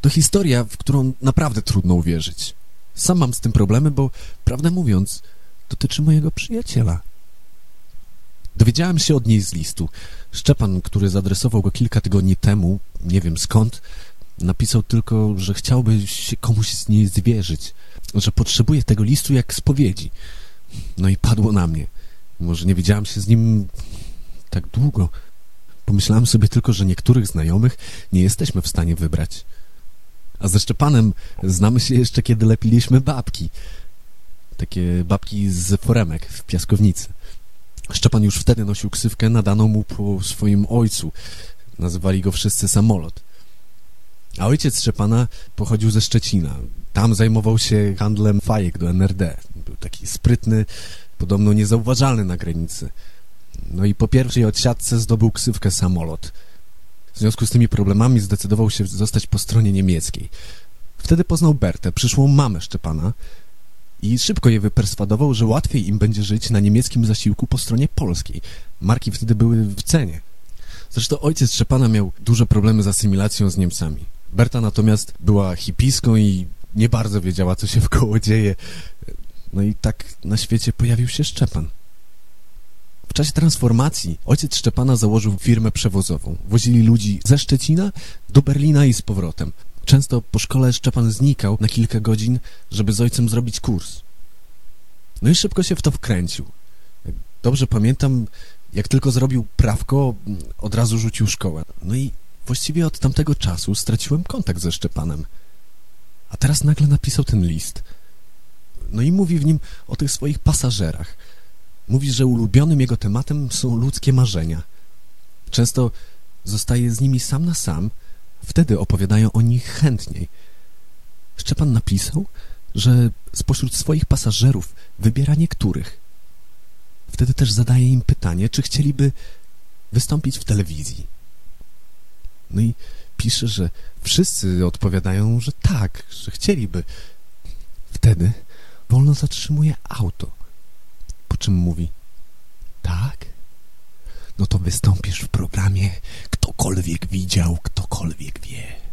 To historia, w którą naprawdę trudno uwierzyć. Sam mam z tym problemy, bo prawdę mówiąc, dotyczy mojego przyjaciela. Dowiedziałem się od niej z listu. Szczepan, który zadresował go kilka tygodni temu, nie wiem skąd, napisał tylko, że chciałby się komuś z niej zwierzyć, że potrzebuje tego listu jak spowiedzi. No i padło na mnie. Może nie widziałem się z nim tak długo. Pomyślałem sobie tylko, że niektórych znajomych nie jesteśmy w stanie wybrać. A ze Szczepanem znamy się jeszcze, kiedy lepiliśmy babki. Takie babki z foremek w piaskownicy. Szczepan już wtedy nosił ksywkę nadaną mu po swoim ojcu. Nazywali go wszyscy samolot. A ojciec Szczepana pochodził ze Szczecina. Tam zajmował się handlem fajek do NRD. Był taki sprytny, podobno niezauważalny na granicy. No i po pierwszej odsiadce zdobył ksywkę samolot. W związku z tymi problemami zdecydował się zostać po stronie niemieckiej. Wtedy poznał Bertę, przyszłą mamę Szczepana i szybko je wyperswadował, że łatwiej im będzie żyć na niemieckim zasiłku po stronie polskiej. Marki wtedy były w cenie. Zresztą ojciec Szczepana miał duże problemy z asymilacją z Niemcami. Berta natomiast była hipiską i nie bardzo wiedziała, co się wkoło dzieje. No i tak na świecie pojawił się Szczepan. Czasie transformacji ojciec Szczepana założył firmę przewozową. Wozili ludzi ze Szczecina do Berlina i z powrotem. Często po szkole Szczepan znikał na kilka godzin, żeby z ojcem zrobić kurs. No i szybko się w to wkręcił. Dobrze pamiętam, jak tylko zrobił prawko, od razu rzucił szkołę. No i właściwie od tamtego czasu straciłem kontakt ze Szczepanem. A teraz nagle napisał ten list. No i mówi w nim o tych swoich pasażerach. Mówi, że ulubionym jego tematem są ludzkie marzenia. Często zostaje z nimi sam na sam, wtedy opowiadają o nich chętniej. Szczepan napisał, że spośród swoich pasażerów wybiera niektórych. Wtedy też zadaje im pytanie, czy chcieliby wystąpić w telewizji. No i pisze, że wszyscy odpowiadają, że tak, że chcieliby. Wtedy wolno zatrzymuje auto, czym mówi tak, no to wystąpisz w programie Ktokolwiek widział, ktokolwiek wie.